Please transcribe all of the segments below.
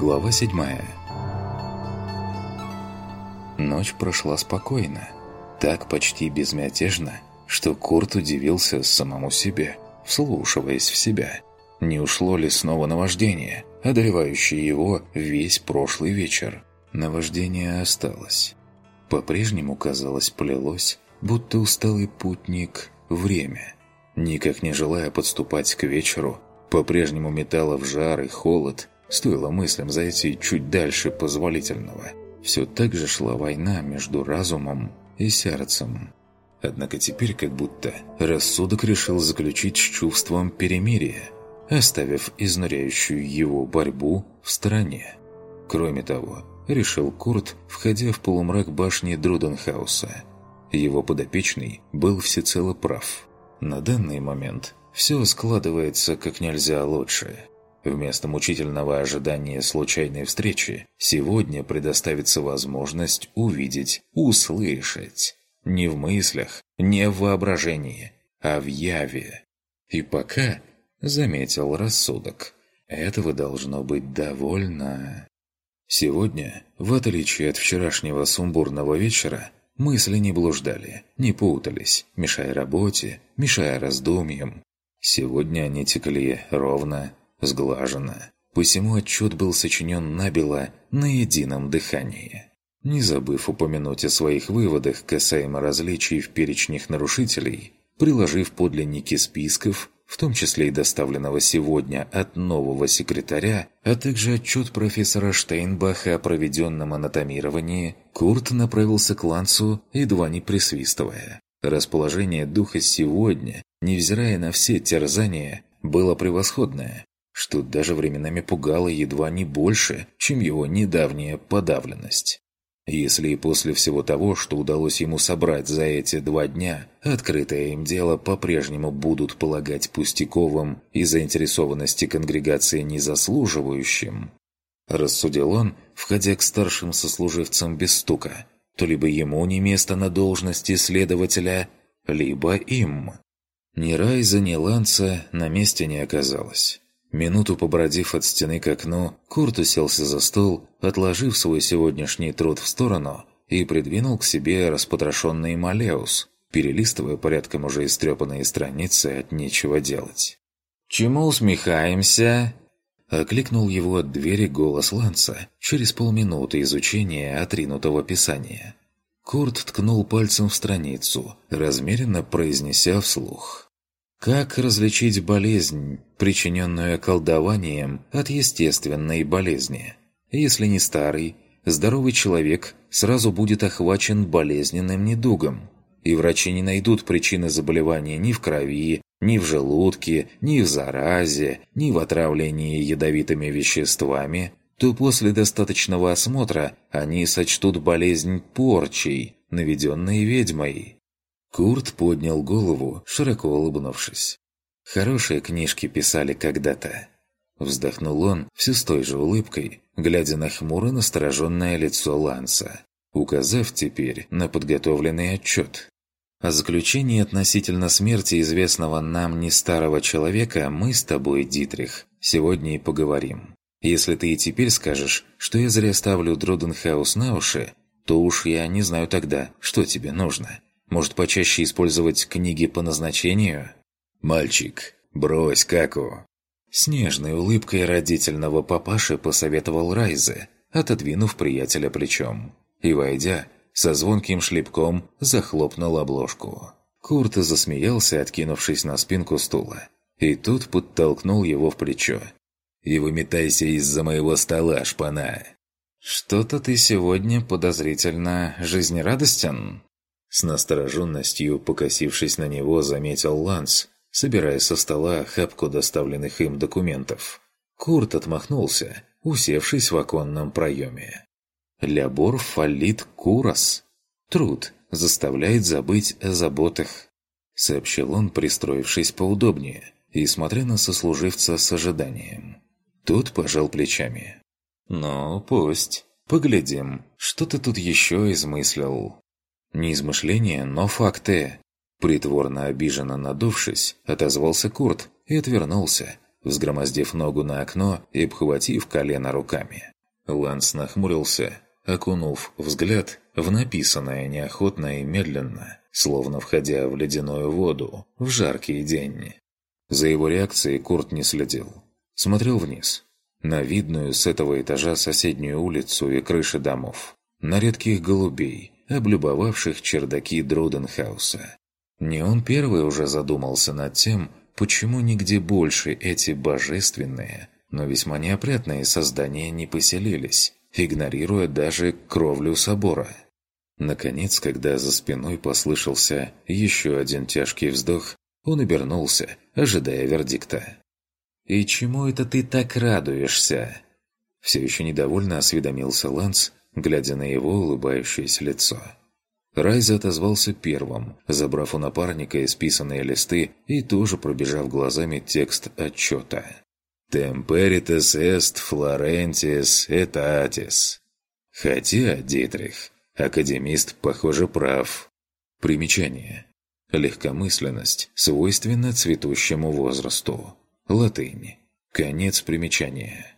Глава 7 Ночь прошла спокойно, так почти безмятежно, что Курт удивился самому себе, вслушиваясь в себя. Не ушло ли снова наваждение, одолевающее его весь прошлый вечер? Наваждение осталось. По-прежнему, казалось, плелось, будто усталый путник время. Никак не желая подступать к вечеру, по-прежнему метало в жар и холод, Стоило мыслям зайти чуть дальше позволительного. Все так же шла война между разумом и сердцем. Однако теперь как будто рассудок решил заключить с чувством перемирия, оставив изнуряющую его борьбу в стороне. Кроме того, решил Курт, входя в полумрак башни Друденхауса. Его подопечный был всецело прав. На данный момент все складывается как нельзя лучше – Вместо мучительного ожидания случайной встречи сегодня предоставится возможность увидеть, услышать. Не в мыслях, не в воображении, а в яве. И пока, заметил рассудок, этого должно быть довольно. Сегодня, в отличие от вчерашнего сумбурного вечера, мысли не блуждали, не путались, мешая работе, мешая раздумьям. Сегодня они текли ровно, сглажено. Посему отчет был сочинен набело на едином дыхании. Не забыв упомянуть о своих выводах касаемо различий в перечнях нарушителей, приложив подлинники списков, в том числе и доставленного сегодня от нового секретаря, а также отчет профессора Штейнбаха о проведенном анатомировании, Курт направился к Лансу, едва не присвистывая. Расположение духа сегодня, невзирая на все терзания, было превосходное, что даже временами пугало едва не больше, чем его недавняя подавленность. Если и после всего того, что удалось ему собрать за эти два дня, открытое им дело по-прежнему будут полагать пустяковым и заинтересованности конгрегации незаслуживающим, рассудил он, входя к старшим сослуживцам без стука, то либо ему не место на должности следователя, либо им. Ни Райза, ни Ланца на месте не оказалось. Минуту побродив от стены к окну, Курт уселся за стол, отложив свой сегодняшний труд в сторону и придвинул к себе распотрошенный Малеус, перелистывая порядком уже истрепанные страницы от нечего делать. «Чему усмехаемся?» Окликнул его от двери голос Ланса через полминуты изучения отринутого писания. Курт ткнул пальцем в страницу, размеренно произнеся вслух. Как различить болезнь, причиненную колдованием, от естественной болезни? Если не старый, здоровый человек сразу будет охвачен болезненным недугом, и врачи не найдут причины заболевания ни в крови, ни в желудке, ни в заразе, ни в отравлении ядовитыми веществами, то после достаточного осмотра они сочтут болезнь порчей, наведенной ведьмой. Курт поднял голову, широко улыбнувшись. «Хорошие книжки писали когда-то». Вздохнул он все с той же улыбкой, глядя на хмуро настороженное лицо Ланса, указав теперь на подготовленный отчет. О заключении относительно смерти известного нам не старого человека мы с тобой, Дитрих, сегодня и поговорим. Если ты и теперь скажешь, что я зря ставлю Друденхаус на уши, то уж я не знаю тогда, что тебе нужно. Может, почаще использовать книги по назначению? «Мальчик, брось каку!» С нежной улыбкой родительного папаши посоветовал Райзе, отодвинув приятеля плечом. И, войдя, со звонким шлепком захлопнул обложку. Курт засмеялся, откинувшись на спинку стула. И тут подтолкнул его в плечо. «И выметайся из-за моего стола, шпана!» «Что-то ты сегодня подозрительно жизнерадостен?» С настороженностью, покосившись на него, заметил Ланс, собирая со стола хапку доставленных им документов. Курт отмахнулся, усевшись в оконном проеме. «Лябор фалит курас. Труд заставляет забыть о заботах», — сообщил он, пристроившись поудобнее и смотря на сослуживца с ожиданием. Тот пожал плечами. «Ну, пусть. Поглядим, что ты тут еще измыслил». Не измышления, но факты. Притворно обиженно надувшись, отозвался Курт и отвернулся, взгромоздив ногу на окно и обхватив колено руками. Ланс нахмурился, окунув взгляд в написанное неохотно и медленно, словно входя в ледяную воду в жаркий день. За его реакцией Курт не следил. Смотрел вниз, на видную с этого этажа соседнюю улицу и крыши домов, на редких голубей, облюбовавших чердаки Друденхауса. Не он первый уже задумался над тем, почему нигде больше эти божественные, но весьма неопрятные создания не поселились, игнорируя даже кровлю собора. Наконец, когда за спиной послышался еще один тяжкий вздох, он обернулся, ожидая вердикта. «И чему это ты так радуешься?» Все еще недовольно осведомился Ланс, глядя на его улыбающееся лицо. Райза отозвался первым, забрав у напарника исписанные листы и тоже пробежав глазами текст отчета. «Темперитес эст флорентис этатис». Хотя, Дитрих, академист, похоже, прав. Примечание. Легкомысленность свойственна цветущему возрасту. Латынь. Конец примечания.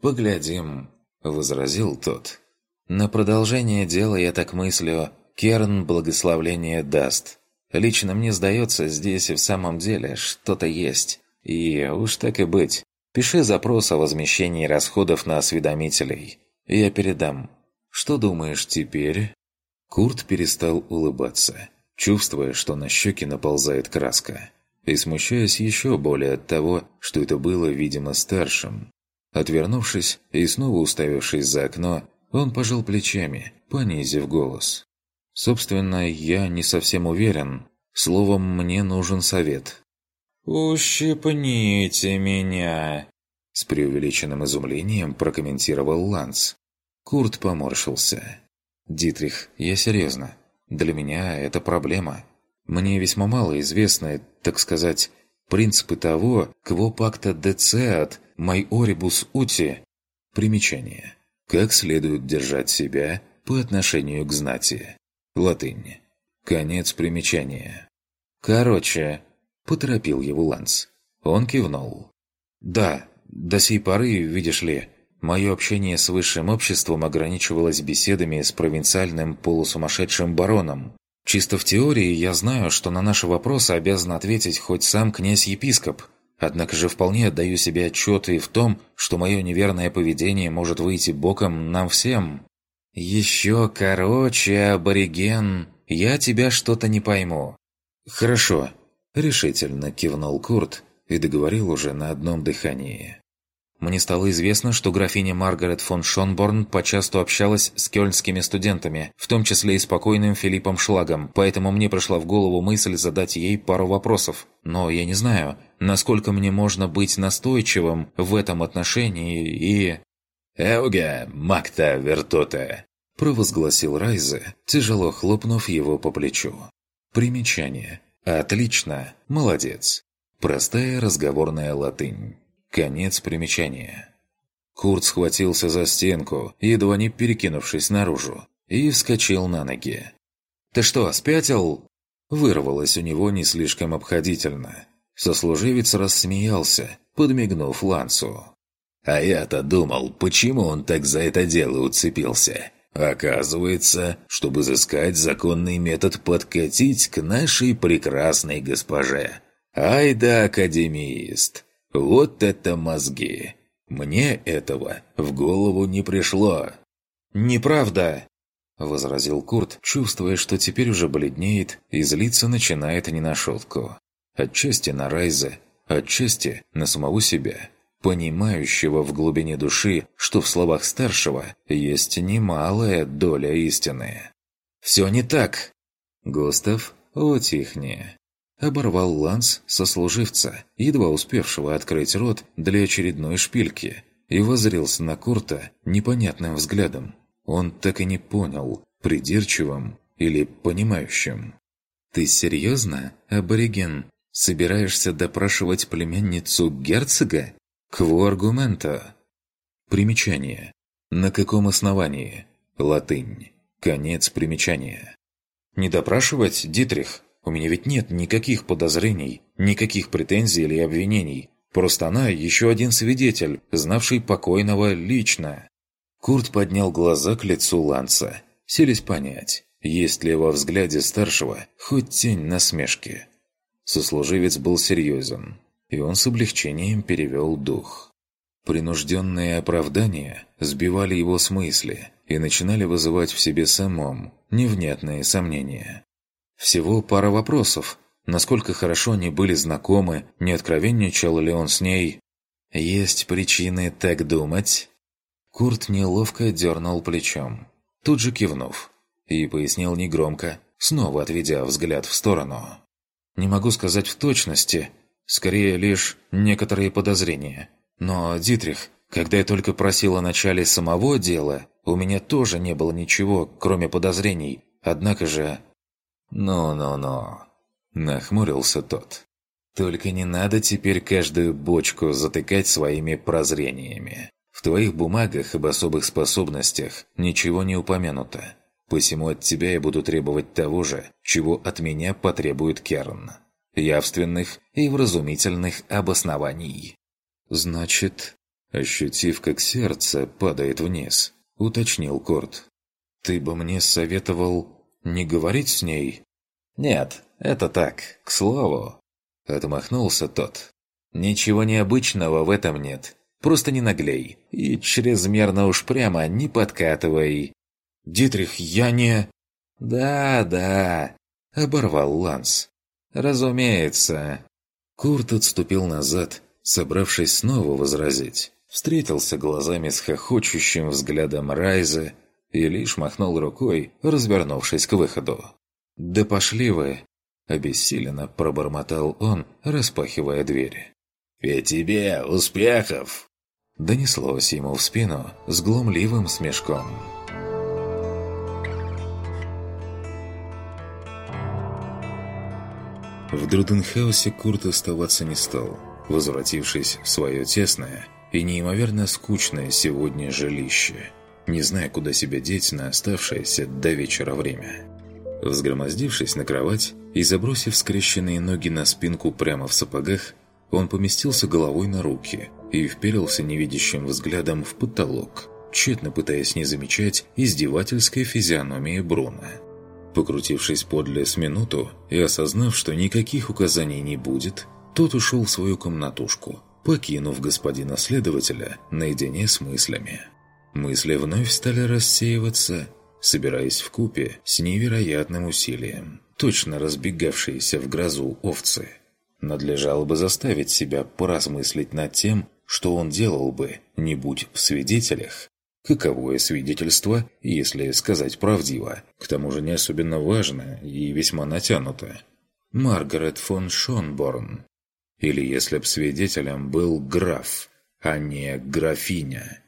«Поглядим», — возразил тот. «На продолжение дела, я так мыслю, Керн благословление даст. Лично мне сдается, здесь и в самом деле что-то есть. И уж так и быть. Пиши запрос о возмещении расходов на осведомителей. Я передам. Что думаешь теперь?» Курт перестал улыбаться, чувствуя, что на щеки наползает краска. И смущаясь еще более от того, что это было, видимо, старшим. Отвернувшись и снова уставившись за окно, он пожал плечами, понизив голос. Собственно, я не совсем уверен. Словом, мне нужен совет. «Ущипните меня!» С преувеличенным изумлением прокомментировал Ланс. Курт поморщился. «Дитрих, я серьезно. Для меня это проблема. Мне весьма мало известны, так сказать, принципы того, кво пакта децеат майорибус ути». Примечание. Как следует держать себя по отношению к знати. Латынь. Конец примечания. «Короче», – поторопил его Ланс. Он кивнул. «Да, до сей поры, видишь ли, мое общение с высшим обществом ограничивалось беседами с провинциальным полусумасшедшим бароном. Чисто в теории я знаю, что на наши вопросы обязан ответить хоть сам князь-епископ, однако же вполне отдаю себе отчет и в том, что мое неверное поведение может выйти боком нам всем. «Еще короче, абориген, я тебя что-то не пойму». «Хорошо», – решительно кивнул Курт и договорил уже на одном дыхании. Мне стало известно, что графиня Маргарет фон Шонборн почасту общалась с кёльнскими студентами, в том числе и спокойным Филиппом Шлагом, поэтому мне пришла в голову мысль задать ей пару вопросов. Но я не знаю, насколько мне можно быть настойчивым в этом отношении и... «Эуге, Макта Вертота!» – провозгласил Райзе, тяжело хлопнув его по плечу. Примечание. Отлично, молодец. Простая разговорная латынь. Конец примечания. Курт схватился за стенку, едва не перекинувшись наружу, и вскочил на ноги. «Ты что, спятил?» Вырвалось у него не слишком обходительно. Сослуживец рассмеялся, подмигнув Лансу. А я-то думал, почему он так за это дело уцепился. Оказывается, чтобы изыскать законный метод подкатить к нашей прекрасной госпоже. Ай да, академист! Вот это мозги! Мне этого в голову не пришло. «Неправда!» – возразил Курт, чувствуя, что теперь уже бледнеет и злиться начинает не на шутку. Отчасти на Райза, отчасти на самого себя – понимающего в глубине души, что в словах старшего есть немалая доля истины. «Все не так!» «Густав, утихни!» Оборвал Ланс сослуживца, едва успевшего открыть рот для очередной шпильки, и возрился на Курта непонятным взглядом. Он так и не понял, придирчивым или понимающим. «Ты серьезно, абориген, собираешься допрашивать племянницу герцога?» Кво аргумента? Примечание. На каком основании? Латынь. Конец примечания. Не допрашивать, Дитрих? У меня ведь нет никаких подозрений, никаких претензий или обвинений. Просто она еще один свидетель, знавший покойного лично. Курт поднял глаза к лицу Ланса, селись понять, есть ли во взгляде старшего хоть тень насмешки. Сослуживец был серьезен, и он с облегчением перевел дух. Принужденные оправдания сбивали его с мысли и начинали вызывать в себе самом невнятные сомнения. Всего пара вопросов. Насколько хорошо они были знакомы, не откровенничал ли он с ней? Есть причины так думать? Курт неловко дернул плечом, тут же кивнув, и пояснил негромко, снова отведя взгляд в сторону. «Не могу сказать в точности, скорее лишь некоторые подозрения. Но, Дитрих, когда я только просил о начале самого дела, у меня тоже не было ничего, кроме подозрений, однако же...» «Ну-ну-ну», – нахмурился тот. «Только не надо теперь каждую бочку затыкать своими прозрениями. В твоих бумагах об особых способностях ничего не упомянуто. Посему от тебя я буду требовать того же, чего от меня потребует Керн. Явственных и вразумительных обоснований. Значит, ощутив, как сердце падает вниз, уточнил Корт. Ты бы мне советовал не говорить с ней? Нет, это так, к слову. Отмахнулся тот. Ничего необычного в этом нет. Просто не наглей. И чрезмерно уж прямо не подкатывай. «Дитрих, я не...» «Да, да», — оборвал Ланс. «Разумеется». Курт отступил назад, собравшись снова возразить. Встретился глазами с хохочущим взглядом Райза и лишь махнул рукой, развернувшись к выходу. «Да пошли вы!» – обессиленно пробормотал он, распахивая двери. «И тебе успехов!» Донеслось ему в спину с глумливым смешком. В Друденхаусе Курт оставаться не стал, возвратившись в свое тесное и неимоверно скучное сегодня жилище, не зная, куда себя деть на оставшееся до вечера время. Взгромоздившись на кровать и забросив скрещенные ноги на спинку прямо в сапогах, он поместился головой на руки и вперился невидящим взглядом в потолок, тщетно пытаясь не замечать издевательской физиономии Бруна. Покрутившись подле с минуту и осознав, что никаких указаний не будет, тот ушел в свою комнатушку, покинув господина следователя наедине с мыслями. Мысли вновь стали рассеиваться, собираясь в купе с невероятным усилием, точно разбегавшиеся в грозу овцы. Надлежало бы заставить себя поразмыслить над тем, что он делал бы, не будь в свидетелях, Каковое свидетельство, если сказать правдиво, к тому же не особенно важно и весьма натянуто. Маргарет фон Шонборн. Или если б свидетелем был граф, а не графиня.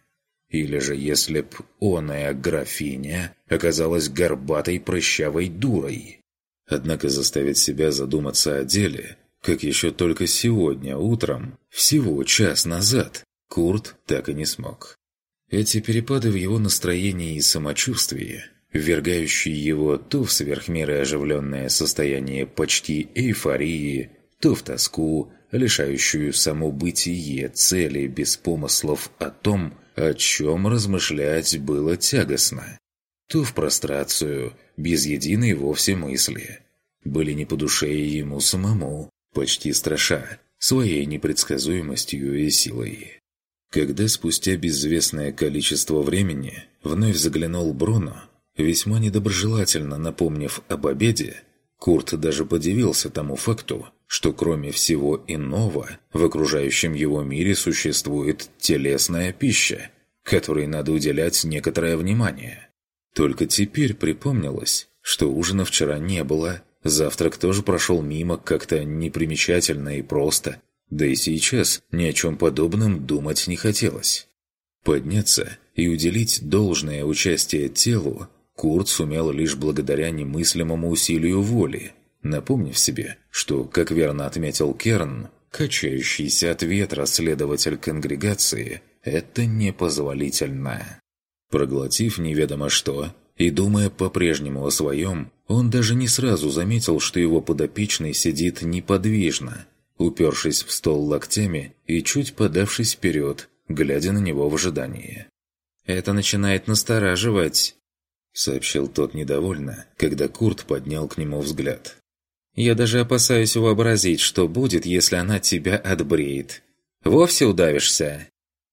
Или же если б оная графиня оказалась горбатой прыщавой дурой. Однако заставить себя задуматься о деле, как еще только сегодня утром, всего час назад, Курт так и не смог. Эти перепады в его настроении и самочувствии, ввергающие его то в сверхмеры оживленное состояние почти эйфории, то в тоску, лишающую само бытие цели без помыслов о том, о чем размышлять было тягостно, то в прострацию, без единой вовсе мысли, были не по душе ему самому, почти страша, своей непредсказуемостью и силой. Когда спустя безвестное количество времени вновь заглянул Бруно, весьма недоброжелательно напомнив об обеде, Курт даже подивился тому факту, что кроме всего иного в окружающем его мире существует телесная пища, которой надо уделять некоторое внимание. Только теперь припомнилось, что ужина вчера не было, завтрак тоже прошел мимо как-то непримечательно и просто – да и сейчас ни о чем подобном думать не хотелось. Подняться и уделить должное участие телу Курт сумел лишь благодаря немыслимому усилию воли, напомнив себе, что, как верно отметил Керн, качающийся от ветра следователь конгрегации – это непозволительно. Проглотив неведомо что и думая по-прежнему о своем, он даже не сразу заметил, что его подопечный сидит неподвижно, упершись в стол локтями и чуть подавшись вперед, глядя на него в ожидании. «Это начинает настораживать», — сообщил тот недовольно, когда Курт поднял к нему взгляд. «Я даже опасаюсь вообразить, что будет, если она тебя отбреет. Вовсе удавишься?»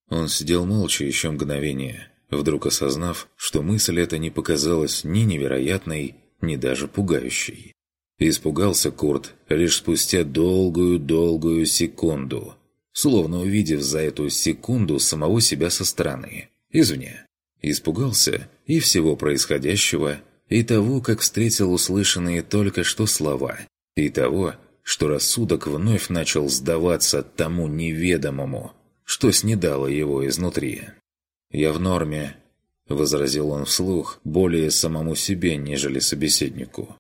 Он сидел молча еще мгновение, вдруг осознав, что мысль эта не показалась ни невероятной, ни даже пугающей. Испугался Курт лишь спустя долгую-долгую секунду, словно увидев за эту секунду самого себя со стороны, извне. Испугался и всего происходящего, и того, как встретил услышанные только что слова, и того, что рассудок вновь начал сдаваться тому неведомому, что снедало его изнутри. «Я в норме», — возразил он вслух, более самому себе, нежели собеседнику.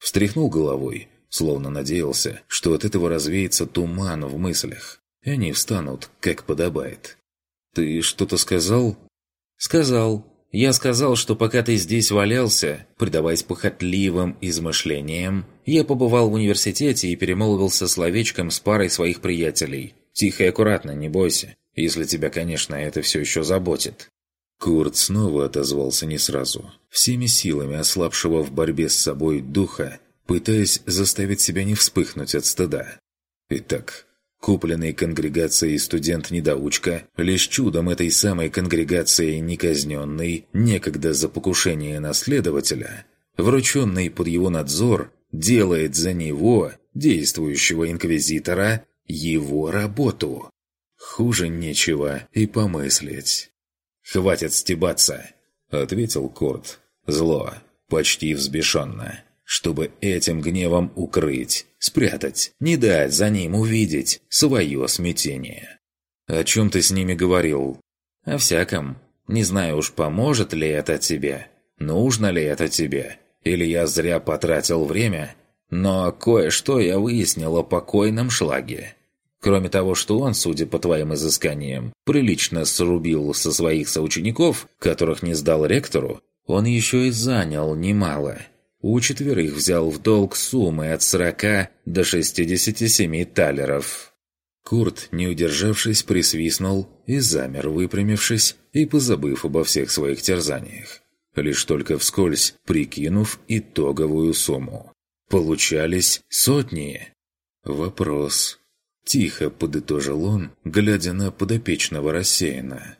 Встряхнул головой, словно надеялся, что от этого развеется туман в мыслях, и они встанут, как подобает. «Ты что-то сказал?» «Сказал. Я сказал, что пока ты здесь валялся, предаваясь похотливым измышлениям, я побывал в университете и перемолвился словечком с парой своих приятелей. Тихо и аккуратно, не бойся, если тебя, конечно, это все еще заботит». Курт снова отозвался не сразу, всеми силами ослабшего в борьбе с собой духа, пытаясь заставить себя не вспыхнуть от стыда. Итак, купленный конгрегацией студент-недоучка, лишь чудом этой самой конгрегацией неказненный, некогда за покушение наследователя, врученный под его надзор, делает за него, действующего инквизитора, его работу. Хуже нечего и помыслить. «Хватит стебаться!» — ответил Курт. Зло, почти взбешенно. Чтобы этим гневом укрыть, спрятать, не дать за ним увидеть свое смятение. «О чем ты с ними говорил?» «О всяком. Не знаю уж, поможет ли это тебе, нужно ли это тебе, или я зря потратил время, но кое-что я выяснил о покойном шлаге. Кроме того, что он, судя по твоим изысканиям, прилично срубил со своих соучеников, которых не сдал ректору, он еще и занял немало. У четверых взял в долг суммы от 40 до 67 талеров. Курт, не удержавшись, присвистнул и замер, выпрямившись и позабыв обо всех своих терзаниях. Лишь только вскользь прикинув итоговую сумму. Получались сотни. Вопрос. Тихо подытожил он, глядя на подопечного рассеянно.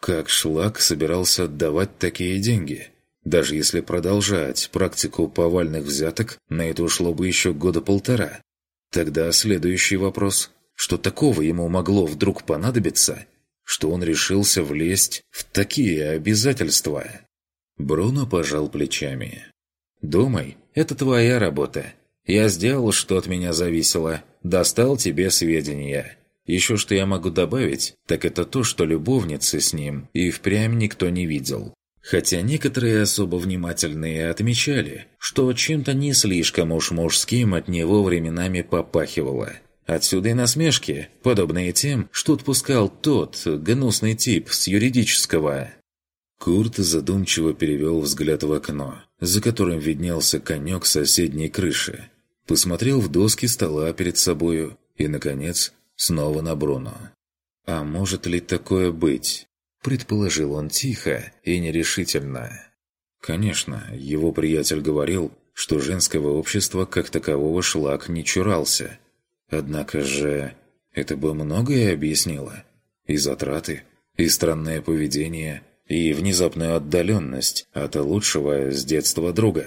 Как Шлак собирался отдавать такие деньги? Даже если продолжать практику повальных взяток, на это ушло бы еще года полтора. Тогда следующий вопрос. Что такого ему могло вдруг понадобиться, что он решился влезть в такие обязательства? Бруно пожал плечами. «Думай, это твоя работа. Я сделал, что от меня зависело. Достал тебе сведения. Еще что я могу добавить, так это то, что любовницы с ним и впрямь никто не видел. Хотя некоторые особо внимательные отмечали, что чем-то не слишком уж мужским от него временами попахивало. Отсюда и насмешки, подобные тем, что отпускал тот гнусный тип с юридического. Курт задумчиво перевел взгляд в окно, за которым виднелся конек соседней крыши. Посмотрел в доски стола перед собою и, наконец, снова на Бруно. «А может ли такое быть?» Предположил он тихо и нерешительно. Конечно, его приятель говорил, что женского общества как такового шлак не чурался. Однако же это бы многое объяснило. И затраты, и странное поведение, и внезапную отдаленность от лучшего с детства друга.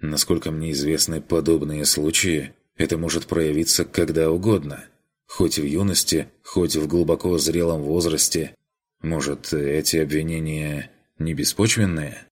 Насколько мне известны подобные случаи, это может проявиться когда угодно. Хоть в юности, хоть в глубоко зрелом возрасте. Может, эти обвинения не беспочвенные?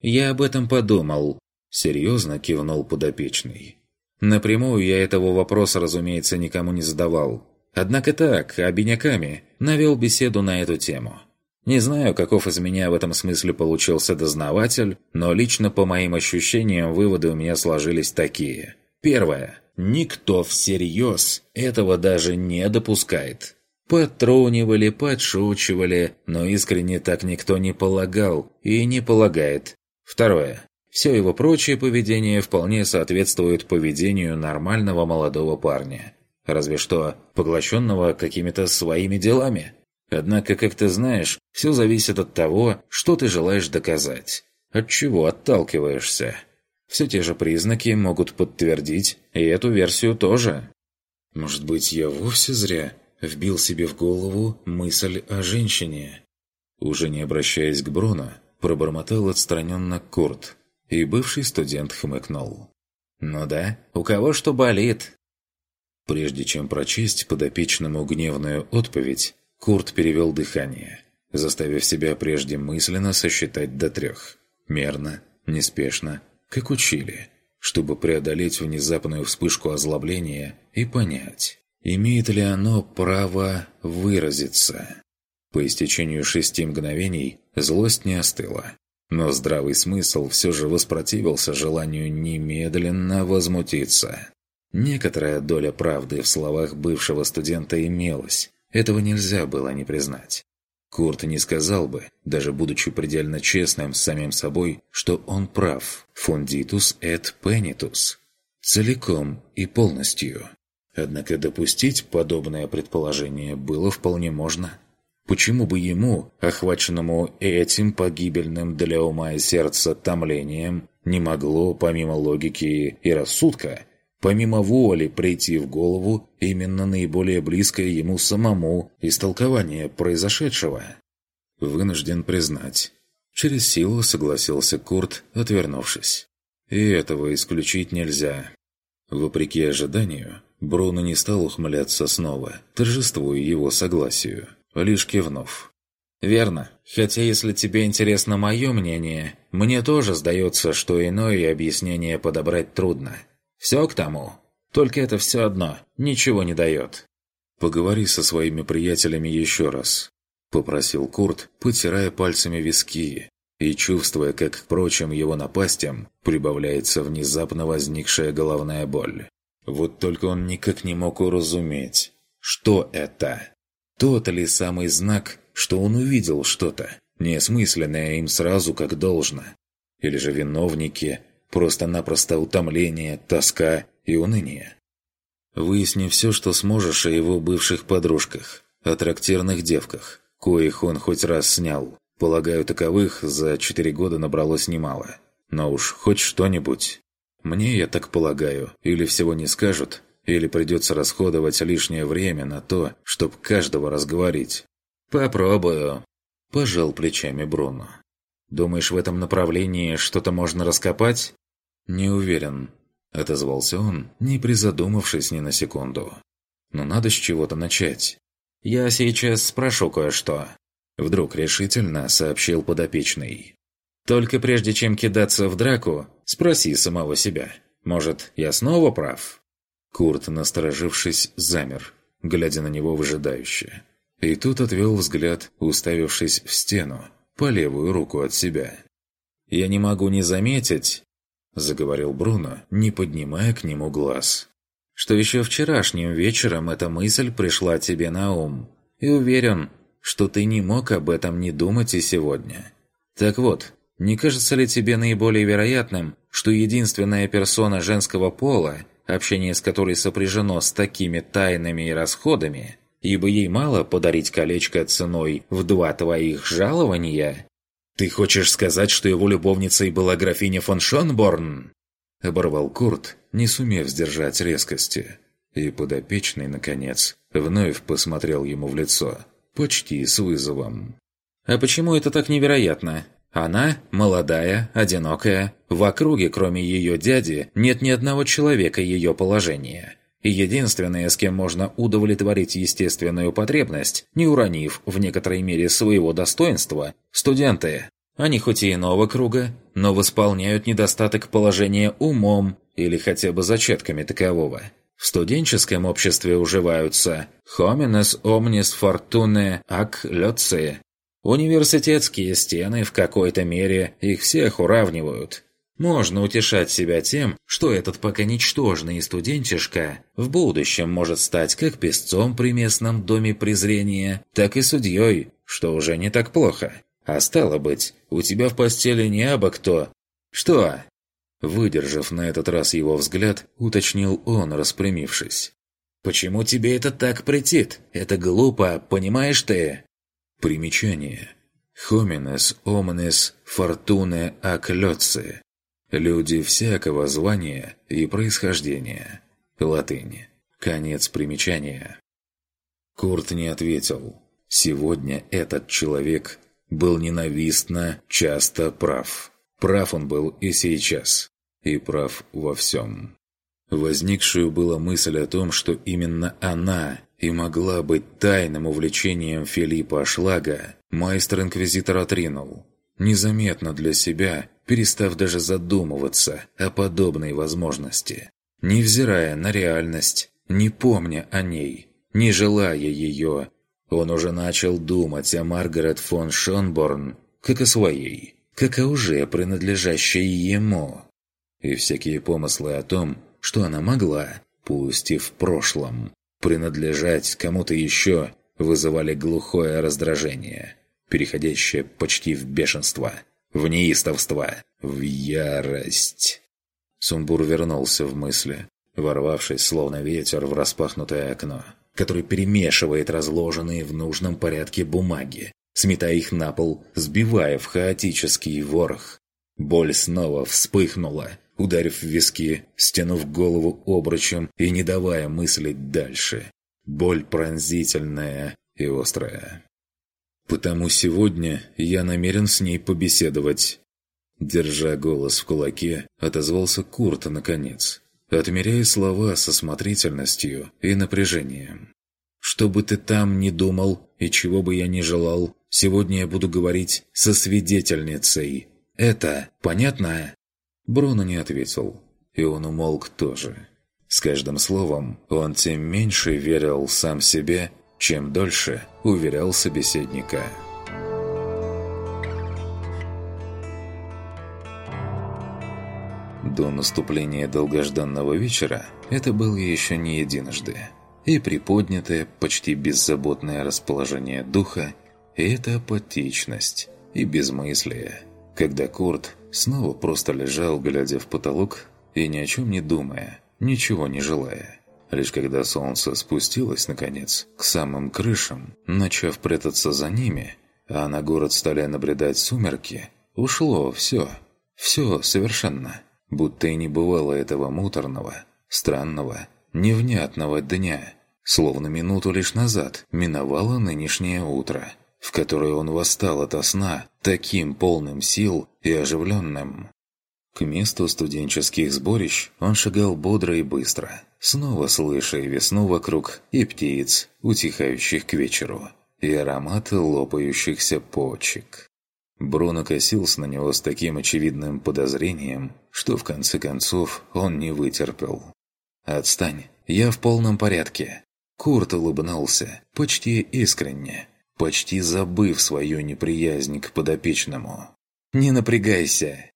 «Я об этом подумал», — серьезно кивнул подопечный. Напрямую я этого вопроса, разумеется, никому не задавал. Однако так, обиняками, навел беседу на эту тему. Не знаю, каков из меня в этом смысле получился дознаватель, но лично по моим ощущениям выводы у меня сложились такие. Первое. Никто всерьез этого даже не допускает. Подтрунивали, подшучивали, но искренне так никто не полагал и не полагает. Второе. Все его прочее поведение вполне соответствует поведению нормального молодого парня. разве что поглощенного какими-то своими делами. Однако, как ты знаешь, все зависит от того, что ты желаешь доказать, от чего отталкиваешься. Все те же признаки могут подтвердить и эту версию тоже. Может быть, я вовсе зря вбил себе в голову мысль о женщине? Уже не обращаясь к Бруно, пробормотал отстраненно Курт, и бывший студент хмыкнул. «Ну да, у кого что болит?» Прежде чем прочесть подопечному гневную отповедь, Курт перевел дыхание, заставив себя прежде мысленно сосчитать до трех. Мерно, неспешно, как учили, чтобы преодолеть внезапную вспышку озлобления и понять, имеет ли оно право выразиться. По истечению шести мгновений злость не остыла, но здравый смысл все же воспротивился желанию немедленно возмутиться. Некоторая доля правды в словах бывшего студента имелась, этого нельзя было не признать. Курт не сказал бы, даже будучи предельно честным с самим собой, что он прав. Фундитус et penitus. Целиком и полностью. Однако допустить подобное предположение было вполне можно. Почему бы ему, охваченному этим погибельным для ума и сердца томлением, не могло, помимо логики и рассудка, помимо воли прийти в голову именно наиболее близкое ему самому истолкование произошедшего. Вынужден признать. Через силу согласился Курт, отвернувшись. И этого исключить нельзя. Вопреки ожиданию, Бруно не стал ухмыляться снова, торжествуя его согласию, лишь кивнув. «Верно. Хотя, если тебе интересно мое мнение, мне тоже сдается, что иное объяснение подобрать трудно. Все к тому. Только это все одно. Ничего не дает. «Поговори со своими приятелями еще раз», – попросил Курт, потирая пальцами виски и чувствуя, как к прочим его напастям прибавляется внезапно возникшая головная боль. Вот только он никак не мог уразуметь, что это. Тот ли самый знак, что он увидел что-то, неосмысленное им сразу как должно? Или же виновники Просто-напросто утомление, тоска и уныние. Выясни все, что сможешь о его бывших подружках, о трактирных девках, коих он хоть раз снял. Полагаю, таковых за четыре года набралось немало. Но уж хоть что-нибудь. Мне, я так полагаю, или всего не скажут, или придется расходовать лишнее время на то, чтоб каждого разговорить. «Попробую», – пожал плечами Бруно. «Думаешь, в этом направлении что-то можно раскопать?» «Не уверен», – отозвался он, не призадумавшись ни на секунду. «Но надо с чего-то начать». «Я сейчас спрошу кое-что», – вдруг решительно сообщил подопечный. «Только прежде чем кидаться в драку, спроси самого себя. Может, я снова прав?» Курт, насторожившись, замер, глядя на него выжидающе. И тут отвел взгляд, уставившись в стену, по левую руку от себя. «Я не могу не заметить», – заговорил Бруно, не поднимая к нему глаз, «что еще вчерашним вечером эта мысль пришла тебе на ум, и уверен, что ты не мог об этом не думать и сегодня. Так вот, не кажется ли тебе наиболее вероятным, что единственная персона женского пола, общение с которой сопряжено с такими тайнами и расходами – ибо ей мало подарить колечко ценой в два твоих жалования. Ты хочешь сказать, что его любовницей была графиня фон Шонборн?» Оборвал Курт, не сумев сдержать резкости. И подопечный, наконец, вновь посмотрел ему в лицо, почти с вызовом. «А почему это так невероятно? Она молодая, одинокая. В округе, кроме ее дяди, нет ни одного человека ее положения. И единственное, с кем можно удовлетворить естественную потребность, не уронив в некоторой мере своего достоинства – студенты. Они хоть и иного круга, но восполняют недостаток положения умом или хотя бы зачатками такового. В студенческом обществе уживаются «homines omnis fortune ac loci». Университетские стены в какой-то мере их всех уравнивают – можно утешать себя тем, что этот пока ничтожный студентишка в будущем может стать как песцом при местном доме презрения, так и судьей, что уже не так плохо. А стало быть, у тебя в постели не абы кто. Что? Выдержав на этот раз его взгляд, уточнил он, распрямившись. Почему тебе это так претит? Это глупо, понимаешь ты?» Примечание. Хоминес омнес фортуне аклёци. Люди всякого звания и происхождения. Латынь. Конец примечания. Курт не ответил. Сегодня этот человек был ненавистно часто прав. Прав он был и сейчас. И прав во всем. Возникшую была мысль о том, что именно она и могла быть тайным увлечением Филиппа Шлага, майстер-инквизитор отринул. Незаметно для себя, перестав даже задумываться о подобной возможности. Невзирая на реальность, не помня о ней, не желая ее, он уже начал думать о Маргарет фон Шонборн как о своей, как о уже принадлежащей ему. И всякие помыслы о том, что она могла, пусть и в прошлом, принадлежать кому-то еще, вызывали глухое раздражение, переходящее почти в бешенство, в неистовство, в ярость. Сумбур вернулся в мысли, ворвавшись словно ветер в распахнутое окно, который перемешивает разложенные в нужном порядке бумаги, сметая их на пол, сбивая в хаотический ворох. Боль снова вспыхнула, ударив в виски, стянув голову обручем и не давая мыслить дальше. Боль пронзительная и острая. «Потому сегодня я намерен с ней побеседовать». Держа голос в кулаке, отозвался Курт наконец, отмеряя слова со смотрительностью и напряжением. «Что бы ты там ни думал и чего бы я ни желал, сегодня я буду говорить со свидетельницей. Это понятно?» Бруно не ответил, и он умолк тоже. С каждым словом он тем меньше верил сам себе, чем дольше уверял собеседника. До наступления долгожданного вечера это было еще не единожды. И приподнятое, почти беззаботное расположение духа, и эта апатичность, и безмыслие, когда Курт снова просто лежал, глядя в потолок и ни о чем не думая, ничего не желая. Лишь когда солнце спустилось, наконец, к самым крышам, начав прятаться за ними, а на город стали набредать сумерки, ушло все, все совершенно, будто и не бывало этого муторного, странного, невнятного дня, словно минуту лишь назад миновало нынешнее утро – в которой он восстал ото сна, таким полным сил и оживленным. К месту студенческих сборищ он шагал бодро и быстро, снова слыша весну вокруг, и птиц, утихающих к вечеру, и ароматы лопающихся почек. Бруно косился на него с таким очевидным подозрением, что в конце концов он не вытерпел. «Отстань, я в полном порядке». Курт улыбнулся, почти искренне, почти забыв свою неприязнь к подопечному. «Не напрягайся!»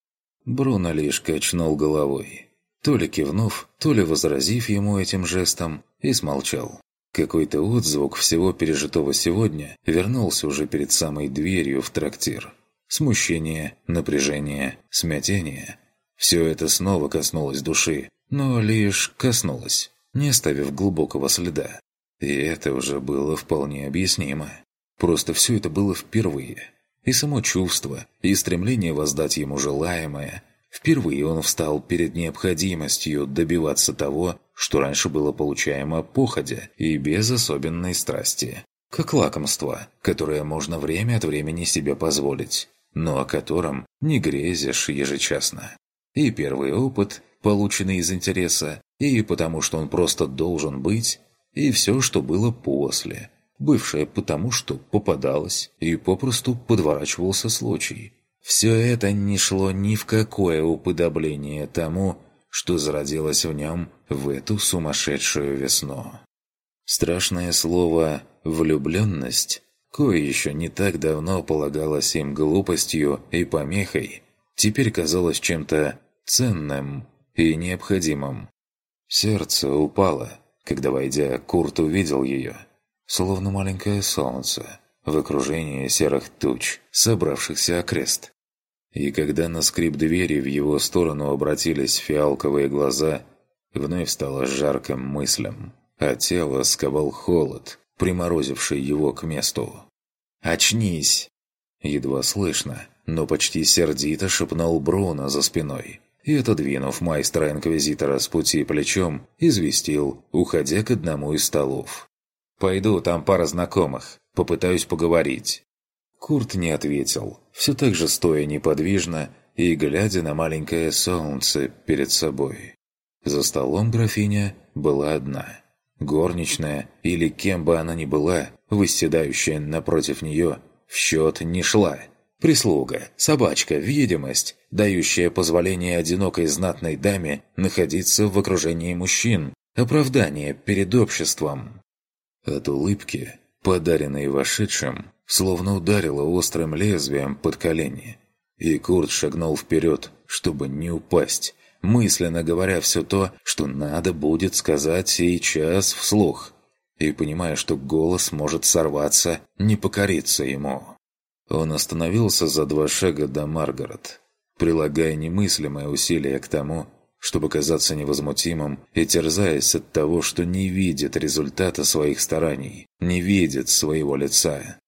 Бруно лишь качнул головой. То ли кивнув, то ли возразив ему этим жестом, и смолчал. Какой-то отзвук всего пережитого сегодня вернулся уже перед самой дверью в трактир. Смущение, напряжение, смятение. Все это снова коснулось души, но лишь коснулось, не оставив глубокого следа. И это уже было вполне объяснимо. Просто все это было впервые. И само чувство, и стремление воздать ему желаемое. Впервые он встал перед необходимостью добиваться того, что раньше было получаемо походя и без особенной страсти. Как лакомство, которое можно время от времени себе позволить, но о котором не грезишь ежечасно. И первый опыт, полученный из интереса, и потому что он просто должен быть, и все, что было после – бывшая потому, что попадалась и попросту подворачивался случай. Все это не шло ни в какое уподобление тому, что зародилось в нем в эту сумасшедшую весну. Страшное слово «влюбленность», кое еще не так давно полагалось им глупостью и помехой, теперь казалось чем-то ценным и необходимым. Сердце упало, когда, войдя, Курт увидел ее – словно маленькое солнце, в окружении серых туч, собравшихся окрест. И когда на скрип двери в его сторону обратились фиалковые глаза, вновь стало жарко мыслям а тело сковал холод, приморозивший его к месту. «Очнись!» Едва слышно, но почти сердито шепнул Бруно за спиной и, отодвинув майстра-инквизитора с пути плечом, известил, уходя к одному из столов. «Пойду, там пара знакомых. Попытаюсь поговорить». Курт не ответил, все так же стоя неподвижно и глядя на маленькое солнце перед собой. За столом графиня была одна. Горничная, или кем бы она ни была, восседающая напротив нее, в счет не шла. Прислуга, собачка, видимость, дающая позволение одинокой знатной даме находиться в окружении мужчин, оправдание перед обществом. От улыбки, подаренной вошедшим, словно ударило острым лезвием под колени. И Курт шагнул вперед, чтобы не упасть, мысленно говоря все то, что надо будет сказать сейчас вслух, и понимая, что голос может сорваться, не покориться ему. Он остановился за два шага до Маргарет, прилагая немыслимое усилие к тому, чтобы казаться невозмутимым и терзаясь от того, что не видит результата своих стараний, не видит своего лица.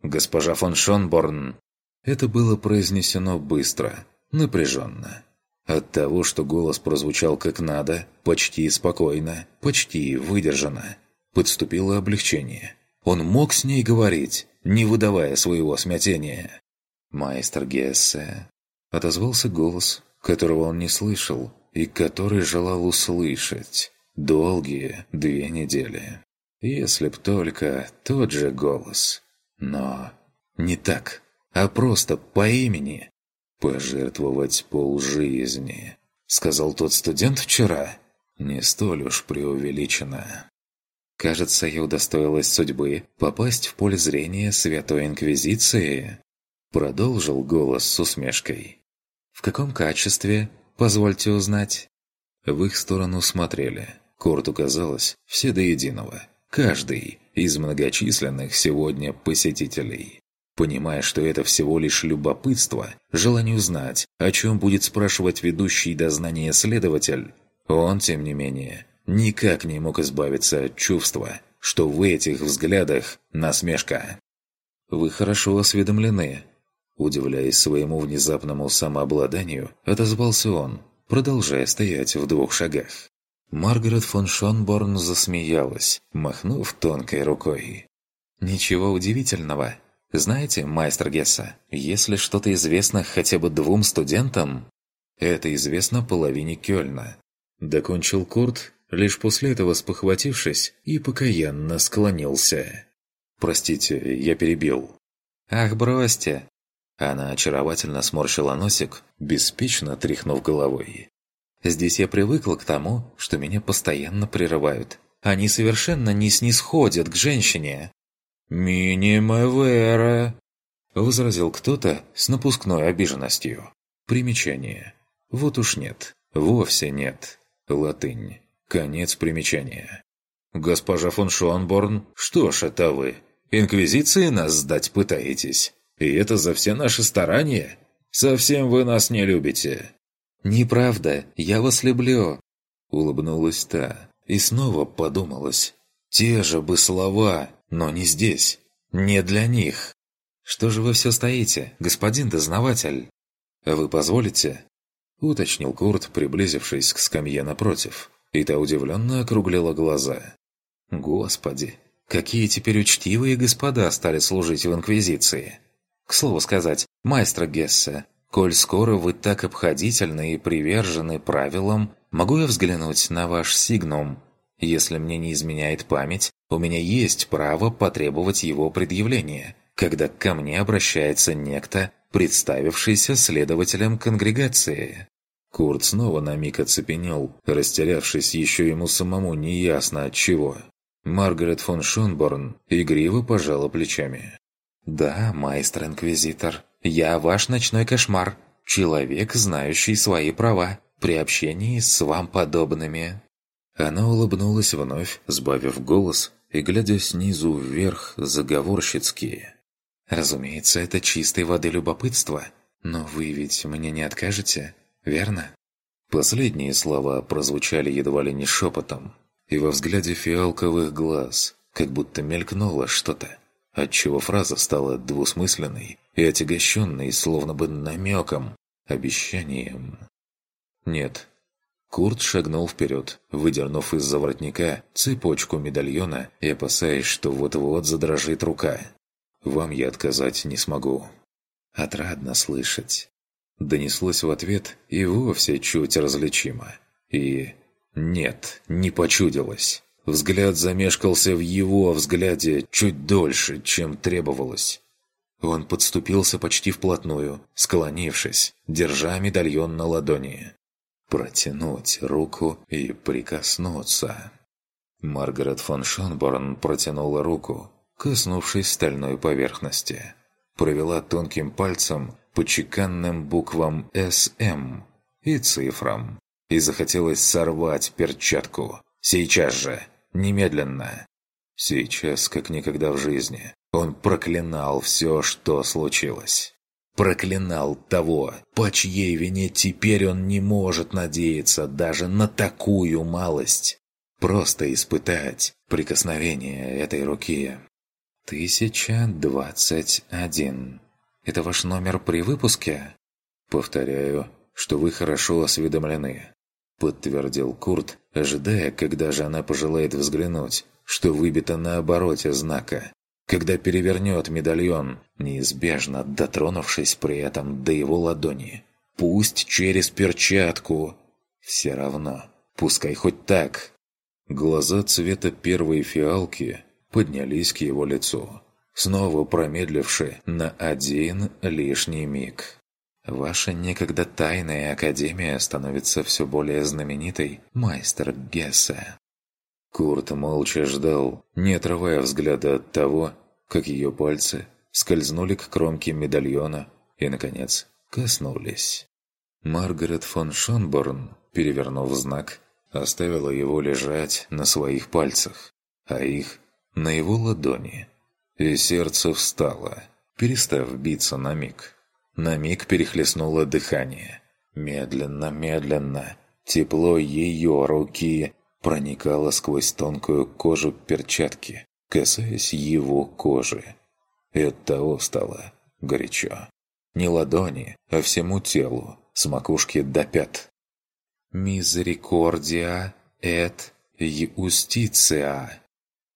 «Госпожа фон Шонборн!» Это было произнесено быстро, напряженно. От того, что голос прозвучал как надо, почти спокойно, почти выдержанно, подступило облегчение. Он мог с ней говорить, не выдавая своего смятения. «Майстер Гессе», — отозвался голос, которого он не слышал и который желал услышать долгие две недели. Если б только тот же голос. Но не так, а просто по имени. «Пожертвовать полжизни», — сказал тот студент вчера. Не столь уж преувеличено. Кажется, я удостоилась судьбы попасть в поле зрения Святой Инквизиции. Продолжил голос с усмешкой. «В каком качестве? Позвольте узнать». В их сторону смотрели. Корту казалось, все до единого. Каждый из многочисленных сегодня посетителей. Понимая, что это всего лишь любопытство, желание узнать, о чем будет спрашивать ведущий дознание следователь, он, тем не менее, никак не мог избавиться от чувства, что в этих взглядах насмешка. «Вы хорошо осведомлены», Удивляясь своему внезапному самообладанию, отозвался он, продолжая стоять в двух шагах. Маргарет фон Шонборн засмеялась, махнув тонкой рукой. «Ничего удивительного. Знаете, майстер Гесса, если что-то известно хотя бы двум студентам, это известно половине Кёльна». Докончил Курт, лишь после этого спохватившись и покаянно склонился. «Простите, я перебил». «Ах, бросьте! Она очаровательно сморщила носик, беспечно тряхнув головой. «Здесь я привыкла к тому, что меня постоянно прерывают. Они совершенно не снисходят к женщине». «Минимавера», — возразил кто-то с напускной обиженностью. Примечание. Вот уж нет. Вовсе нет. Латынь. Конец примечания. «Госпожа фон Шонборн, что ж это вы? Инквизиции нас сдать пытаетесь?» И это за все наши старания? Совсем вы нас не любите». «Неправда, я вас люблю», — улыбнулась та. И снова подумалась. «Те же бы слова, но не здесь. Не для них». «Что же вы все стоите, господин дознаватель?» «Вы позволите?» — уточнил Курт, приблизившись к скамье напротив. И та удивленно округлила глаза. «Господи, какие теперь учтивые господа стали служить в Инквизиции!» К слову сказать, майстер Гессе, коль скоро вы так обходительны и привержены правилам, могу я взглянуть на ваш сигнум? Если мне не изменяет память, у меня есть право потребовать его предъявления, когда ко мне обращается некто, представившийся следователем конгрегации. Курт снова на миг оцепенел, растерявшись еще ему самому неясно от чего. Маргарет фон Шонборн игриво пожала плечами. «Да, майстер-инквизитор, я ваш ночной кошмар, человек, знающий свои права, при общении с вам подобными». Она улыбнулась вновь, сбавив голос и глядя снизу вверх заговорщицки. «Разумеется, это чистой воды любопытство, но вы ведь мне не откажете, верно?» Последние слова прозвучали едва ли не шепотом. и во взгляде фиалковых глаз как будто мелькнуло что-то, отчего фраза стала двусмысленной и отягощенной, словно бы намеком, обещанием. «Нет». Курт шагнул вперед, выдернув из-за воротника цепочку медальона и опасаясь, что вот-вот задрожит рука. «Вам я отказать не смогу». «Отрадно слышать». Донеслось в ответ и вовсе чуть различимо. И нет, не почудилось. Взгляд замешкался в его взгляде чуть дольше, чем требовалось. Он подступился почти вплотную, склонившись, держа медальон на ладони. Протянуть руку и прикоснуться. Маргарет фон Шонборн протянула руку, коснувшись стальной поверхности. Провела тонким пальцем по чеканным буквам «СМ» и цифрам, и захотелось сорвать перчатку. Сейчас же, немедленно. Сейчас, как никогда в жизни, он проклинал все, что случилось. Проклинал того, по чьей вине теперь он не может надеяться даже на такую малость. Просто испытать прикосновение этой руки. «Тысяча двадцать один. Это ваш номер при выпуске?» «Повторяю, что вы хорошо осведомлены подтвердил Курт, ожидая, когда же она пожелает взглянуть, что выбито на обороте знака. Когда перевернет медальон, неизбежно дотронувшись при этом до его ладони. Пусть через перчатку. Все равно. Пускай хоть так. Глаза цвета первой фиалки поднялись к его лицу, снова промедливши на один лишний миг. Ваша некогда тайная академия становится все более знаменитой, майстер Гессе». Курт молча ждал, не отрывая взгляда от того, как ее пальцы скользнули к кромке медальона и, наконец, коснулись. Маргарет фон Шонборн, перевернув знак, оставила его лежать на своих пальцах, а их на его ладони. И сердце встало, перестав биться на миг. На миг перехлестнуло дыхание. Медленно, медленно. Тепло ее руки проникало сквозь тонкую кожу перчатки, касаясь его кожи. И оттого стало горячо. Не ладони, а всему телу, с макушки до пят. «Мизерикордия эт юстиция»,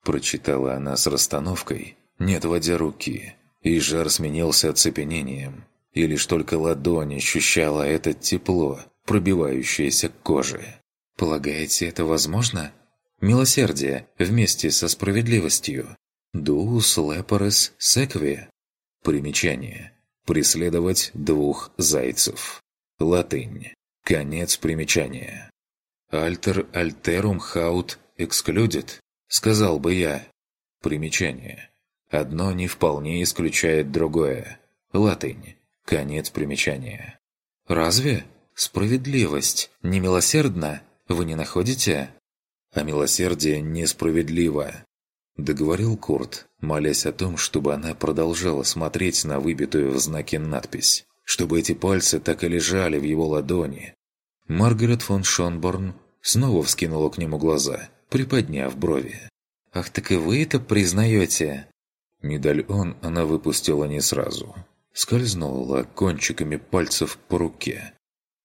прочитала она с расстановкой, не отводя руки, и жар сменился оцепенением и лишь только ладонь ощущала это тепло, пробивающееся к коже. Полагаете, это возможно? Милосердие вместе со справедливостью. Дуус лепорес секви. Примечание. Преследовать двух зайцев. Латынь. Конец примечания. «Альтер альтерум хаут эксклюдит», — сказал бы я. Примечание. Одно не вполне исключает другое. Латынь. Конец примечания. «Разве? Справедливость не милосердна? Вы не находите?» «А милосердие несправедливо», — договорил Курт, молясь о том, чтобы она продолжала смотреть на выбитую в знаке надпись, чтобы эти пальцы так и лежали в его ладони. Маргарет фон Шонборн снова вскинула к нему глаза, приподняв брови. «Ах, так и вы это признаете?» Медальон она выпустила не сразу скользнула кончиками пальцев по руке.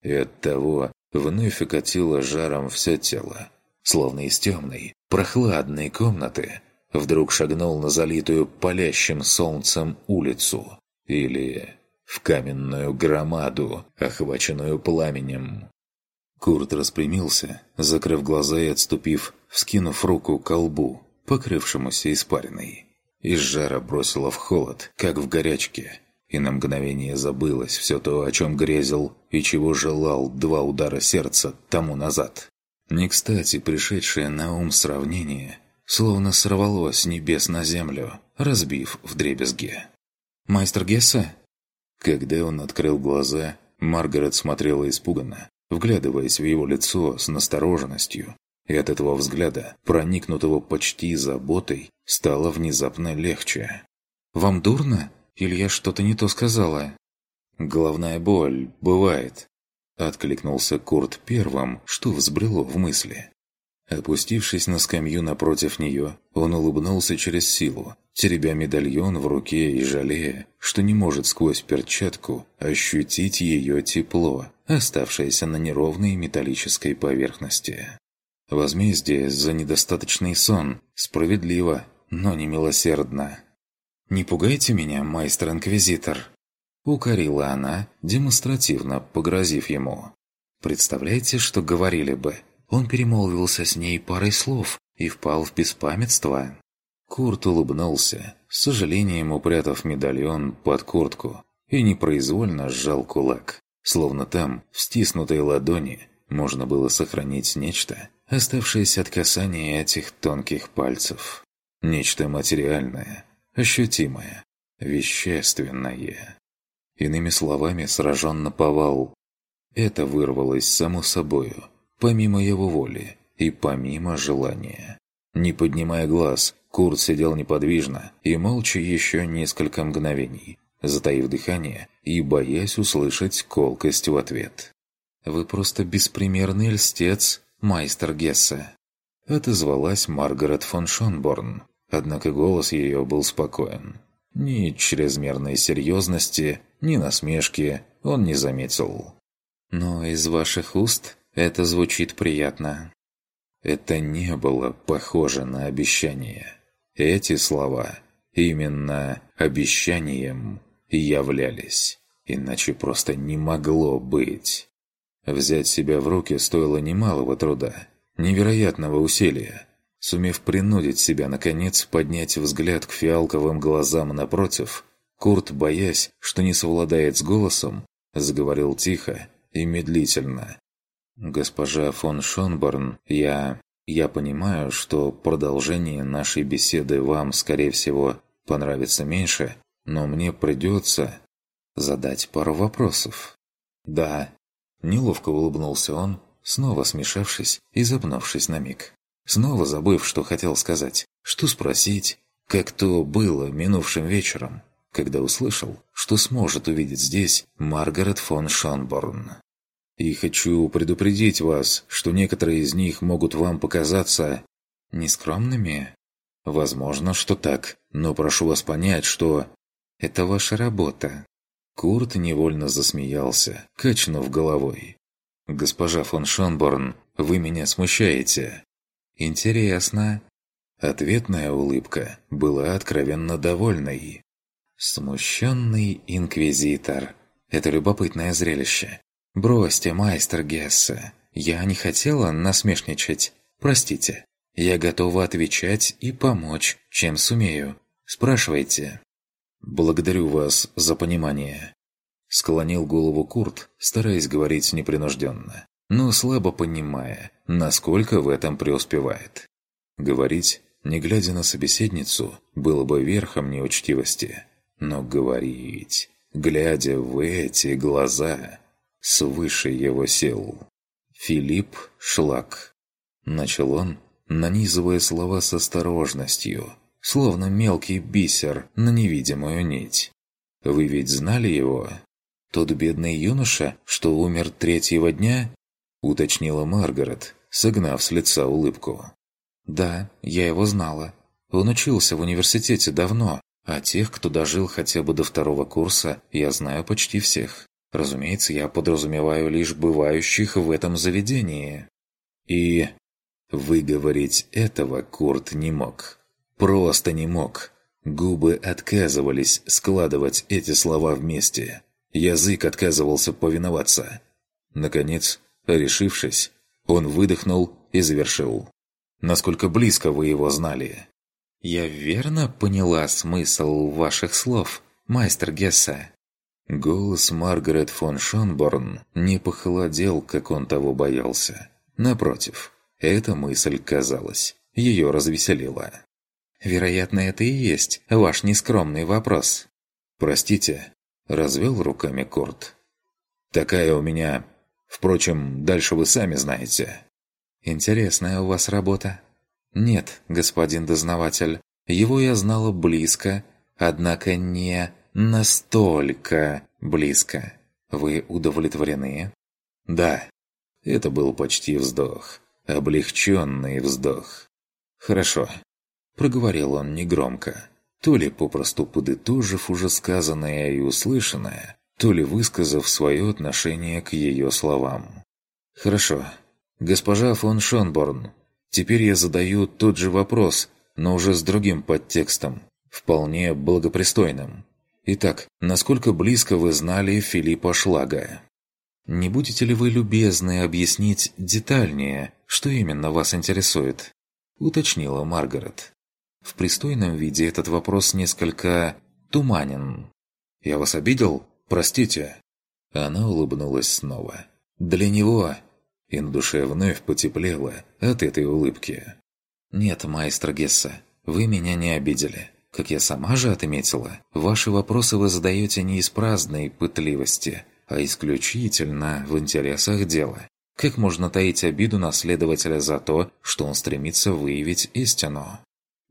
И оттого вновь окатило жаром все тело. Словно из темной, прохладной комнаты вдруг шагнул на залитую палящим солнцем улицу. Или в каменную громаду, охваченную пламенем. Курт распрямился, закрыв глаза и отступив, вскинув руку к колбу, покрывшемуся испариной. Из жара бросило в холод, как в горячке, и на мгновение забылось все то, о чем грезил и чего желал два удара сердца тому назад. Не кстати пришедшее на ум сравнение словно сорвалось с небес на землю, разбив в дребезге. «Майстер Гесса?» Когда он открыл глаза, Маргарет смотрела испуганно, вглядываясь в его лицо с настороженностью, и от этого взгляда, проникнутого почти заботой, стало внезапно легче. «Вам дурно?» Или я что-то не то сказала?» «Головная боль, бывает», — откликнулся Курт первым, что взбрело в мысли. Опустившись на скамью напротив нее, он улыбнулся через силу, теребя медальон в руке и жалея, что не может сквозь перчатку ощутить ее тепло, оставшееся на неровной металлической поверхности. Возмездие за недостаточный сон справедливо, но не милосердно. «Не пугайте меня, майстер-инквизитор!» Укорила она, демонстративно погрозив ему. «Представляете, что говорили бы?» Он перемолвился с ней парой слов и впал в беспамятство. Курт улыбнулся, с сожалением упрятав медальон под куртку, и непроизвольно сжал кулак, словно там, в стиснутой ладони, можно было сохранить нечто, оставшееся от касания этих тонких пальцев. Нечто материальное, ощутимое, вещественное. Иными словами, сражен наповал. Это вырвалось само собою, помимо его воли и помимо желания. Не поднимая глаз, Курт сидел неподвижно и молча еще несколько мгновений, затаив дыхание и боясь услышать колкость в ответ. «Вы просто беспримерный льстец, майстер Гессе», — отозвалась Маргарет фон Шонборн, однако голос ее был спокоен. Ни чрезмерной серьезности, ни насмешки он не заметил. «Но из ваших уст это звучит приятно. Это не было похоже на обещание. Эти слова именно обещанием являлись. Иначе просто не могло быть. Взять себя в руки стоило немалого труда, невероятного усилия. Сумев принудить себя, наконец, поднять взгляд к фиалковым глазам напротив, Курт, боясь, что не совладает с голосом, заговорил тихо и медлительно, «Госпожа фон Шонборн, я... я понимаю, что продолжение нашей беседы вам, скорее всего, понравится меньше, но мне придется задать пару вопросов». «Да». Неловко улыбнулся он, снова смешавшись и запнувшись на миг. Снова забыв, что хотел сказать, что спросить, как то было минувшим вечером, когда услышал, что сможет увидеть здесь Маргарет фон Шонборн. И хочу предупредить вас, что некоторые из них могут вам показаться нескромными. Возможно, что так, но прошу вас понять, что это ваша работа. Курт невольно засмеялся, качнув головой. «Госпожа фон Шонборн, вы меня смущаете». «Интересно». Ответная улыбка была откровенно довольной. Смущенный инквизитор. Это любопытное зрелище. «Бросьте, майстер Гессе, я не хотела насмешничать. Простите. Я готова отвечать и помочь, чем сумею. Спрашивайте». «Благодарю вас за понимание». Склонил голову Курт, стараясь говорить непринужденно, но слабо понимая, насколько в этом преуспевает. Говорить, не глядя на собеседницу, было бы верхом неучтивости. Но говорить, глядя в эти глаза, свыше его сил. Филипп Шлак. Начал он, нанизывая слова с осторожностью, словно мелкий бисер на невидимую нить. «Вы ведь знали его? Тот бедный юноша, что умер третьего дня?» — уточнила Маргарет, согнав с лица улыбку. «Да, я его знала. Он учился в университете давно, а тех, кто дожил хотя бы до второго курса, я знаю почти всех. Разумеется, я подразумеваю лишь бывающих в этом заведении. И выговорить этого Курт не мог. Просто не мог. Губы отказывались складывать эти слова вместе. Язык отказывался повиноваться. Наконец, решившись, он выдохнул и завершил. «Насколько близко вы его знали?» «Я верно поняла смысл ваших слов, майстер Гесса?» Голос Маргарет фон Шонборн не похолодел, как он того боялся. Напротив, эта мысль, казалось, ее развеселила. «Вероятно, это и есть ваш нескромный вопрос». «Простите», – развел руками Корт. «Такая у меня... Впрочем, дальше вы сами знаете». «Интересная у вас работа». «Нет, господин дознаватель, его я знала близко, однако не настолько близко. Вы удовлетворены? Да. Это был почти вздох. облегченный вздох. «Хорошо», – проговорил он негромко, то ли попросту подытожив уже сказанное и услышанное, то ли высказав свое отношение к ее словам. «Хорошо. Госпожа фон Шонборн, теперь я задаю тот же вопрос, но уже с другим подтекстом, вполне благопристойным. Итак, насколько близко вы знали Филиппа Шлага?» «Не будете ли вы любезны объяснить детальнее, что именно вас интересует?» – уточнила Маргарет. В пристойном виде этот вопрос несколько туманен. «Я вас обидел? Простите». Она улыбнулась снова. «Для него...» И на душе вновь потеплело от этой улыбки. «Нет, маэстро Гесса, вы меня не обидели. Как я сама же отметила, ваши вопросы вы задаете не из праздной пытливости, а исключительно в интересах дела. Как можно таить обиду на следователя за то, что он стремится выявить истину?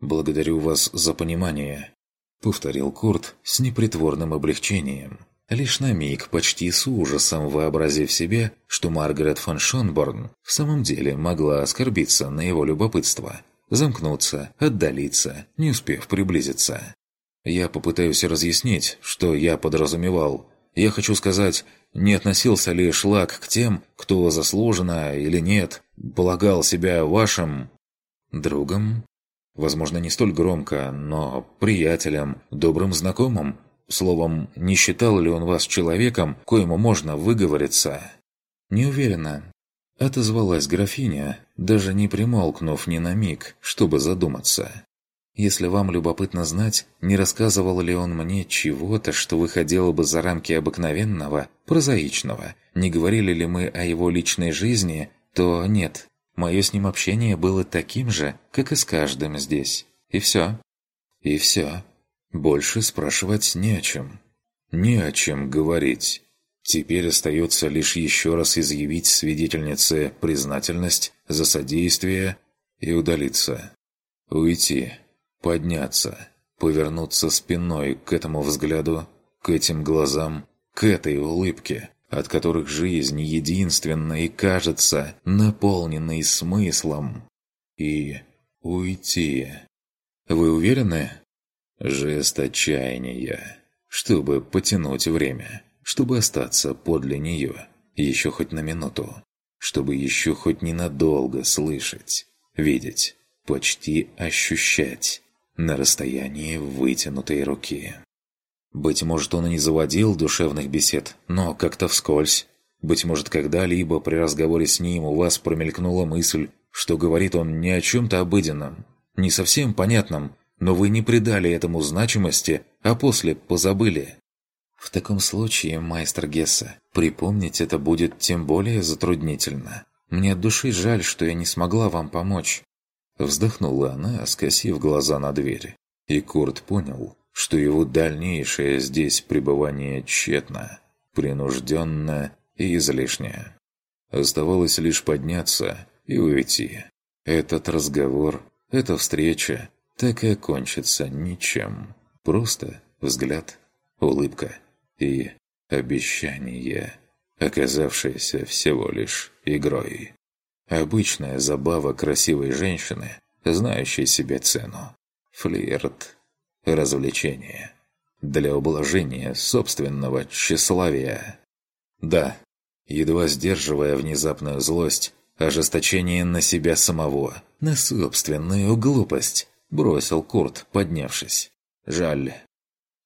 «Благодарю вас за понимание», — повторил Курт с непритворным облегчением. Лишь на миг, почти с ужасом вообразив себе, что Маргарет фон Шонборн в самом деле могла оскорбиться на его любопытство, замкнуться, отдалиться, не успев приблизиться. Я попытаюсь разъяснить, что я подразумевал, я хочу сказать, не относился ли шлак к тем, кто заслуженно или нет полагал себя вашим... другом? Возможно, не столь громко, но приятелем, добрым знакомым. Словом, не считал ли он вас человеком, коему можно выговориться? Не уверена. Отозвалась графиня, даже не примолкнув ни на миг, чтобы задуматься. Если вам любопытно знать, не рассказывал ли он мне чего-то, что выходило бы за рамки обыкновенного, прозаичного, не говорили ли мы о его личной жизни, то нет. Мое с ним общение было таким же, как и с каждым здесь. И все. И все. Больше спрашивать не о чем. Не о чем говорить. Теперь остается лишь еще раз изъявить свидетельнице признательность за содействие и удалиться. Уйти подняться, повернуться спиной к этому взгляду, к этим глазам, к этой улыбке, от которых жизнь единственна и кажется наполненной смыслом. И уйти. Вы уверены? Жест отчаяния, чтобы потянуть время, чтобы остаться подле нее, еще хоть на минуту, чтобы еще хоть ненадолго слышать, видеть, почти ощущать на расстоянии вытянутой руки. Быть может, он и не заводил душевных бесед, но как-то вскользь. Быть может, когда-либо при разговоре с ним у вас промелькнула мысль, что говорит он не о чем-то обыденном, не совсем понятном, но вы не придали этому значимости, а после позабыли. В таком случае, майстер Гесса, припомнить это будет тем более затруднительно. Мне от души жаль, что я не смогла вам помочь. Вздохнула она, скосив глаза на дверь. И Курт понял, что его дальнейшее здесь пребывание тщетно, принужденно и излишне. Оставалось лишь подняться и уйти. Этот разговор, эта встреча так и окончится ничем. Просто взгляд, улыбка и обещание, оказавшееся всего лишь игрой. Обычная забава красивой женщины, знающей себе цену. Флирт. Развлечение. Для ублажения собственного тщеславия. Да, едва сдерживая внезапную злость, ожесточение на себя самого, на собственную глупость, бросил Курт, поднявшись. Жаль.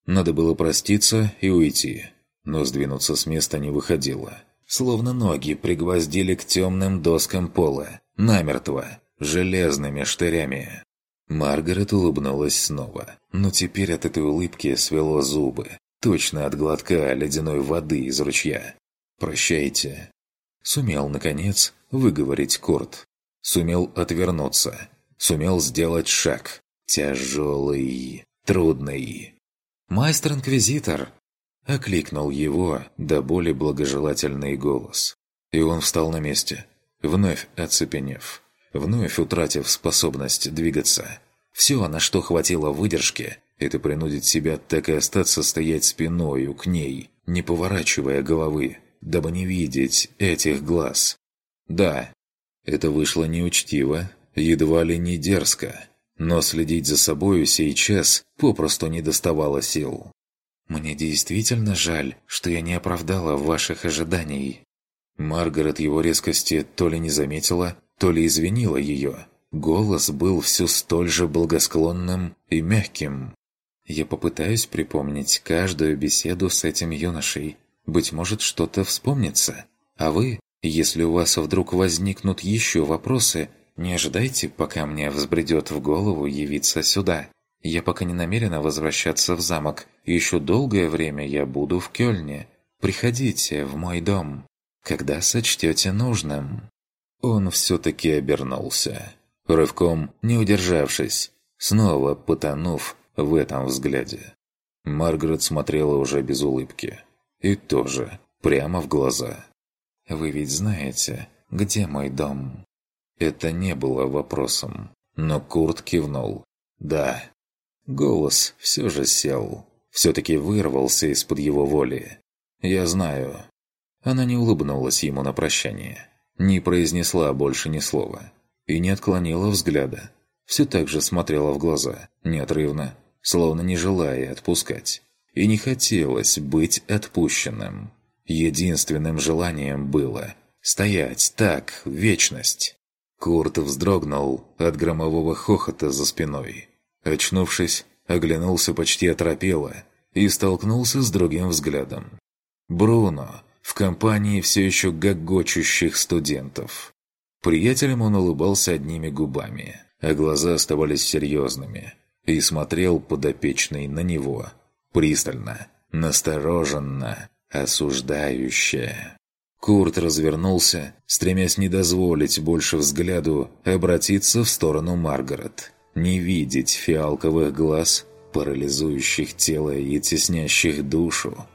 Надо было проститься и уйти, но сдвинуться с места не выходило словно ноги пригвоздили к темным доскам пола, намертво, железными штырями. Маргарет улыбнулась снова, но теперь от этой улыбки свело зубы, точно от глотка ледяной воды из ручья. «Прощайте». Сумел, наконец, выговорить Корт. Сумел отвернуться. Сумел сделать шаг. Тяжелый, трудный. «Майстер-инквизитор!» Окликнул его до боли благожелательный голос. И он встал на месте, вновь оцепенев, вновь утратив способность двигаться. Все, на что хватило выдержки, это принудить себя так и остаться стоять спиною к ней, не поворачивая головы, дабы не видеть этих глаз. Да, Это вышло неучтиво, едва ли не дерзко, но следить за собою сейчас попросту не доставало сил. «Мне действительно жаль, что я не оправдала ваших ожиданий». Маргарет его резкости то ли не заметила, то ли извинила ее. Голос был все столь же благосклонным и мягким. Я попытаюсь припомнить каждую беседу с этим юношей. Быть может, что-то вспомнится. А вы, если у вас вдруг возникнут еще вопросы, не ожидайте, пока мне взбредет в голову явиться сюда. Я пока не намерена возвращаться в замок. Еще долгое время я буду в Кёльне. Приходите в мой дом, когда сочтете нужным». Он все-таки обернулся, рывком не удержавшись, снова потонув в этом взгляде. Маргарет смотрела уже без улыбки. И тоже прямо в глаза. «Вы ведь знаете, где мой дом?» Это не было вопросом, но Курт кивнул. «Да». Голос все же сел. Все-таки вырвался из-под его воли. «Я знаю». Она не улыбнулась ему на прощание. Не произнесла больше ни слова. И не отклонила взгляда. Все так же смотрела в глаза, неотрывно, словно не желая отпускать. И не хотелось быть отпущенным. Единственным желанием было стоять так, вечность. Курт вздрогнул от громового хохота за спиной. Очнувшись, оглянулся почти оторопело и столкнулся с другим взглядом. Бруно в компании все еще гогочущих студентов. Приятелям он улыбался одними губами, а глаза оставались серьезными – и смотрел подопечный на него. Пристально, настороженно, осуждающе. Курт развернулся, стремясь не дозволить больше взгляду обратиться в сторону Маргарет. Не видеть фиалковых глаз, парализующих тело и теснящих душу.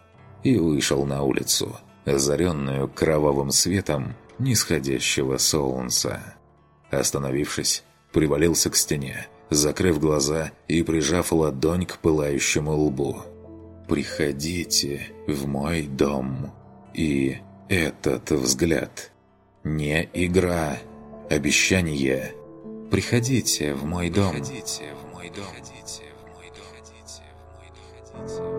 И вышел на улицу, озаренную кровавым светом нисходящего солнца. Остановившись, привалился к стене, закрыв глаза и прижав ладонь к пылающему лбу. «Приходите в мой дом». И этот взгляд. Не игра, обещание. «Приходите в мой дом». Приходите в мой дом. Приходите в мой дом. Приходите в мой дом.